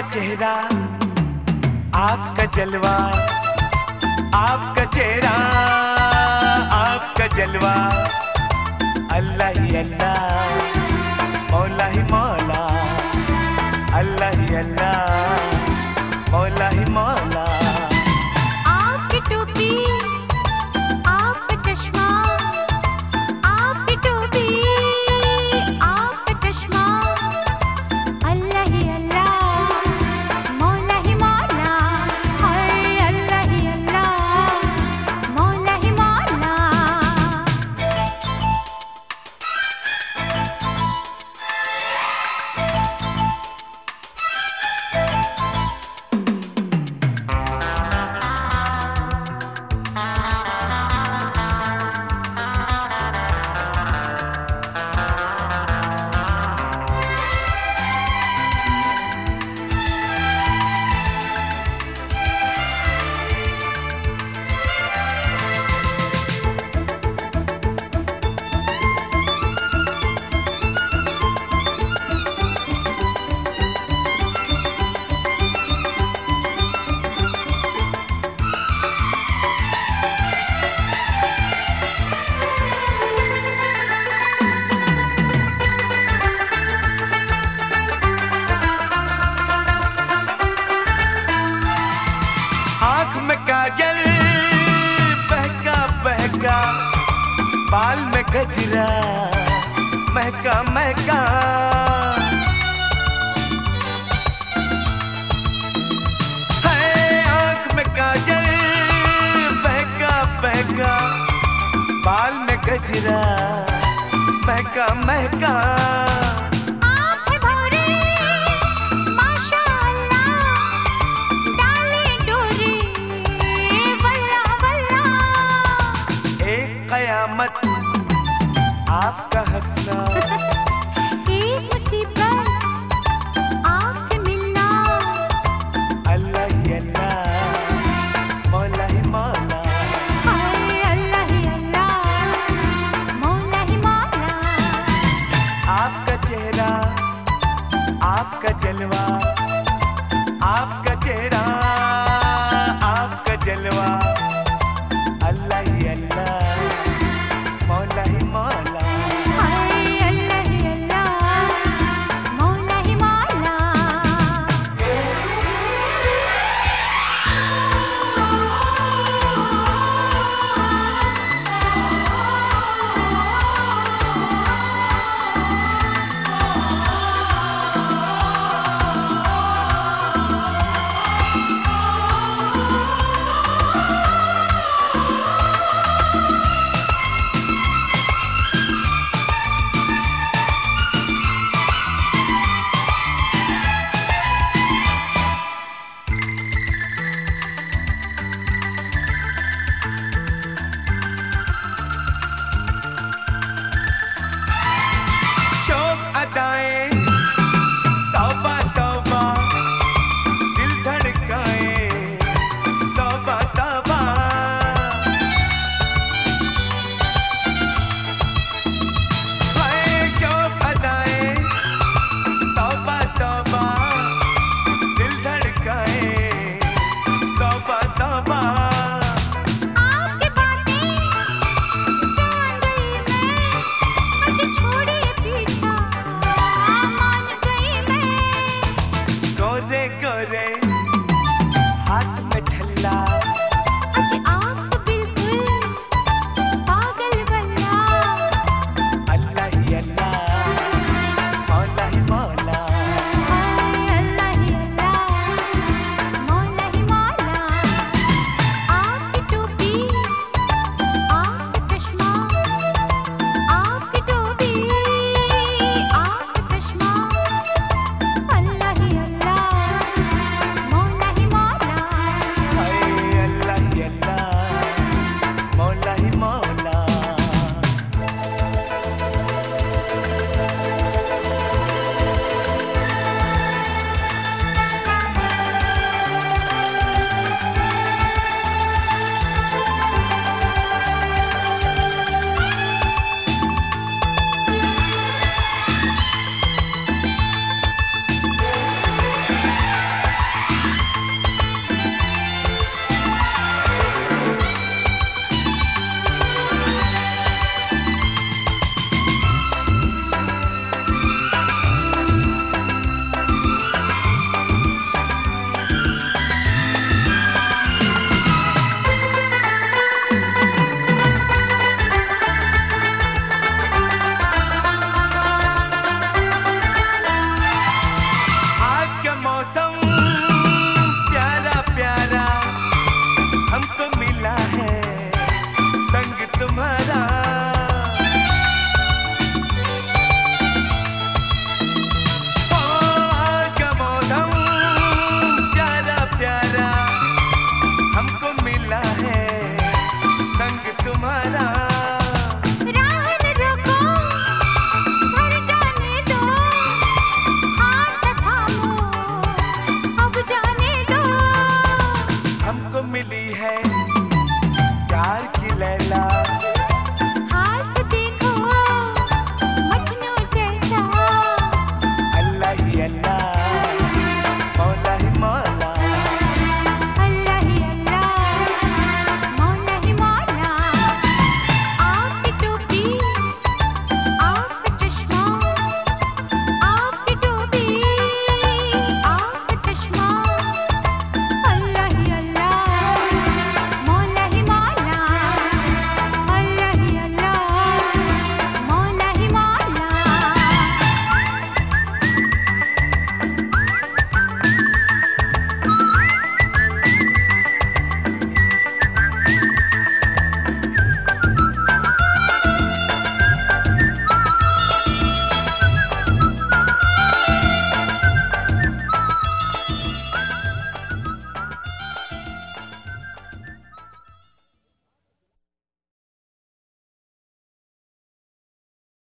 आपका चेहरा, आपका जलवा, आपका चेहरा, आपका जलवा। अल्लाह ही अल्लाह, मौला ही मौला, अल्लाह ही अल्लाह। बाल में गजरा, महका महका। है आँख में काजल, बहका बहका। बाल में गजरा, महका महका। आपका हंसना।